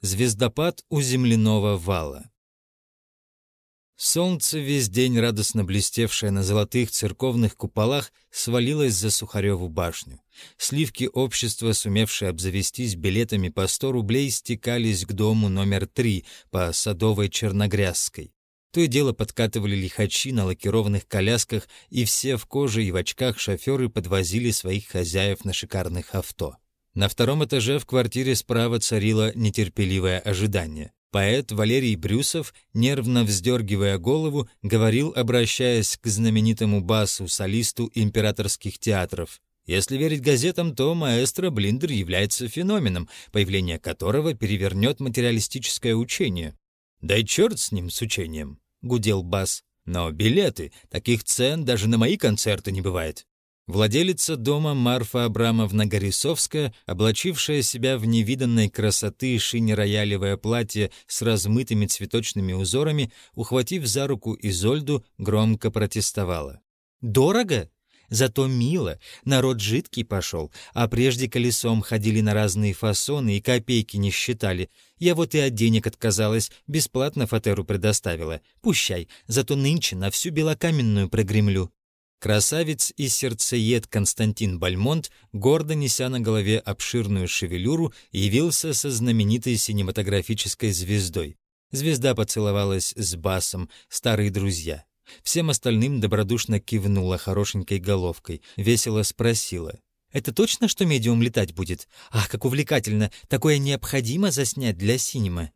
Звездопад у земляного вала. Солнце, весь день радостно блестевшее на золотых церковных куполах, свалилось за Сухареву башню. Сливки общества, сумевшие обзавестись билетами по сто рублей, стекались к дому номер три по Садовой Черногрязской. То и дело подкатывали лихачи на лакированных колясках, и все в коже и в очках шоферы подвозили своих хозяев на шикарных авто. На втором этаже в квартире справа царило нетерпеливое ожидание. Поэт Валерий Брюсов, нервно вздергивая голову, говорил, обращаясь к знаменитому басу-солисту императорских театров. Если верить газетам, то маэстро Блиндер является феноменом, появление которого перевернет материалистическое учение. «Да и черт с ним, с учением!» — гудел бас. «Но билеты, таких цен даже на мои концерты не бывает. Владелица дома Марфа Абрамовна Горисовская, облачившая себя в невиданной красоты шине-роялевое платье с размытыми цветочными узорами, ухватив за руку Изольду, громко протестовала. «Дорого? Зато мило. Народ жидкий пошел, а прежде колесом ходили на разные фасоны и копейки не считали. Я вот и от денег отказалась, бесплатно фатеру предоставила. Пущай, зато нынче на всю белокаменную прогремлю». Красавец и сердцеед Константин Бальмонт, гордо неся на голове обширную шевелюру, явился со знаменитой синематографической звездой. Звезда поцеловалась с басом, старые друзья. Всем остальным добродушно кивнула хорошенькой головкой, весело спросила. «Это точно, что медиум летать будет? Ах, как увлекательно! Такое необходимо заснять для синема!»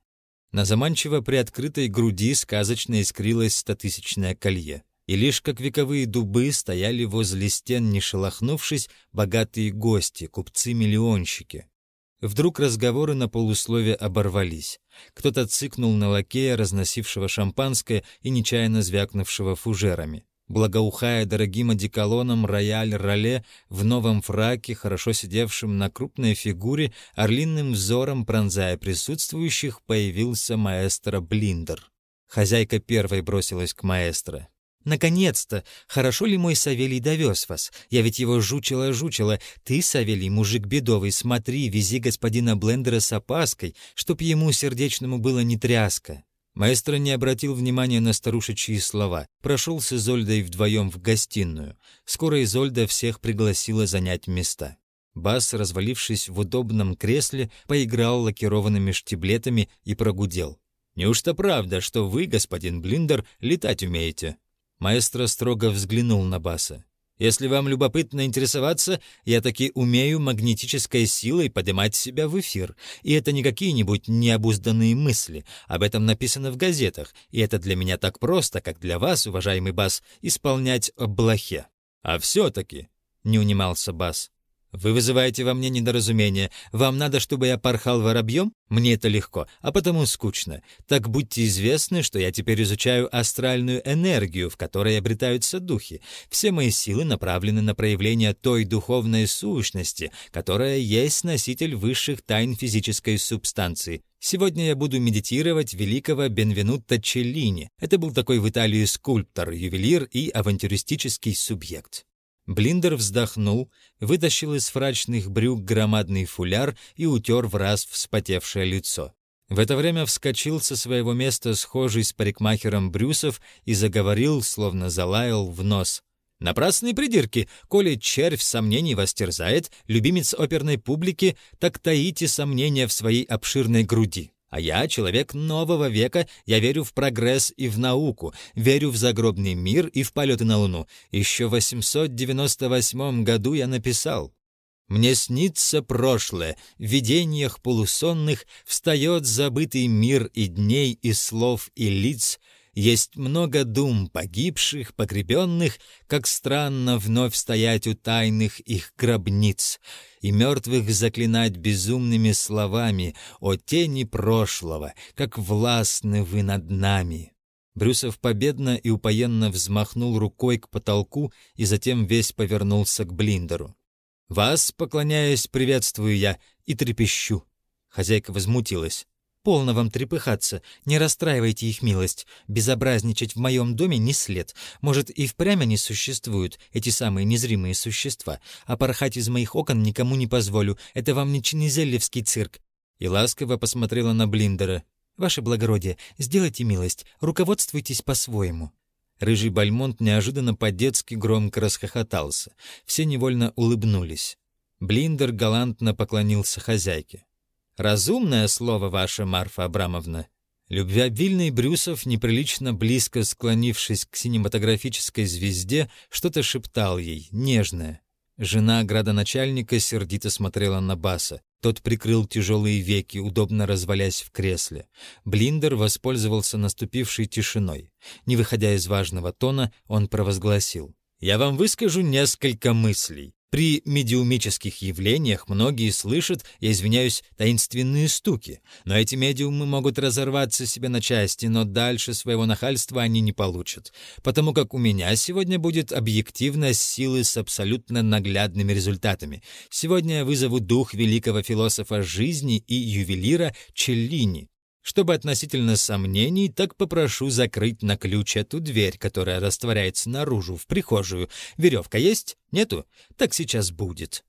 На заманчиво приоткрытой груди сказочно искрилось стотысячное колье и лишь как вековые дубы стояли возле стен, не шелохнувшись, богатые гости, купцы-миллионщики. Вдруг разговоры на полуслове оборвались. Кто-то цыкнул на лакея, разносившего шампанское и нечаянно звякнувшего фужерами. Благоухая дорогим одеколоном рояль-роле в новом фраке, хорошо сидевшем на крупной фигуре, орлиным взором пронзая присутствующих, появился маэстро Блиндер. Хозяйка первой бросилась к маэстро. «Наконец-то! Хорошо ли мой Савелий довез вас? Я ведь его жучила-жучила. Ты, Савелий, мужик бедовый, смотри, вези господина Блендера с опаской, чтоб ему сердечному было не тряска». Маэстро не обратил внимания на старушечьи слова. Прошел с Изольдой вдвоем в гостиную. Скоро Изольда всех пригласила занять места. Бас, развалившись в удобном кресле, поиграл лакированными штиблетами и прогудел. «Неужто правда, что вы, господин Блиндер, летать умеете?» Маэстро строго взглянул на Баса. «Если вам любопытно интересоваться, я таки умею магнетической силой поднимать себя в эфир. И это не какие-нибудь необузданные мысли. Об этом написано в газетах. И это для меня так просто, как для вас, уважаемый Бас, исполнять облахе. А все-таки...» — не унимался Бас. Вы вызываете во мне недоразумение. Вам надо, чтобы я порхал воробьем? Мне это легко, а потому скучно. Так будьте известны, что я теперь изучаю астральную энергию, в которой обретаются духи. Все мои силы направлены на проявление той духовной сущности, которая есть носитель высших тайн физической субстанции. Сегодня я буду медитировать великого Бенвенутто Челлини. Это был такой в Италии скульптор, ювелир и авантюристический субъект. Блиндер вздохнул, вытащил из фрачных брюк громадный фуляр и утер в раз вспотевшее лицо. В это время вскочил со своего места схожий с парикмахером Брюсов и заговорил, словно залаял в нос. «Напрасные придирки! Коли червь сомнений вас терзает, любимец оперной публики, так таите сомнения в своей обширной груди. А я человек нового века, я верю в прогресс и в науку, верю в загробный мир и в полеты на Луну. Еще в 898 году я написал. Мне снится прошлое, в видениях полусонных встает забытый мир и дней, и слов, и лиц, есть много дум погибших, погребенных, как странно вновь стоять у тайных их гробниц и мертвых заклинать безумными словами о тени прошлого, как властны вы над нами. Брюсов победно и упоенно взмахнул рукой к потолку и затем весь повернулся к Блиндеру. «Вас, поклоняясь, приветствую я и трепещу». Хозяйка возмутилась. Полно вам трепыхаться, не расстраивайте их милость. Безобразничать в моем доме не след. Может, и впрямь они существуют, эти самые незримые существа. А порхать из моих окон никому не позволю. Это вам не Ченезелевский цирк. и ласково посмотрела на Блиндера. «Ваше благородие, сделайте милость, руководствуйтесь по-своему». Рыжий Бальмонт неожиданно по-детски громко расхохотался. Все невольно улыбнулись. Блиндер галантно поклонился хозяйке. «Разумное слово ваше, Марфа Абрамовна». Любвеобильный Брюсов, неприлично близко склонившись к синематографической звезде, что-то шептал ей, нежное. Жена градоначальника сердито смотрела на Баса. Тот прикрыл тяжелые веки, удобно развалясь в кресле. Блиндер воспользовался наступившей тишиной. Не выходя из важного тона, он провозгласил. «Я вам выскажу несколько мыслей. При медиумических явлениях многие слышат, я извиняюсь, таинственные стуки. Но эти медиумы могут разорваться себе на части, но дальше своего нахальства они не получат. Потому как у меня сегодня будет объективность силы с абсолютно наглядными результатами. Сегодня я вызову дух великого философа жизни и ювелира Челлини. Чтобы относительно сомнений, так попрошу закрыть на ключ эту дверь, которая растворяется наружу, в прихожую. Веревка есть? Нету? Так сейчас будет.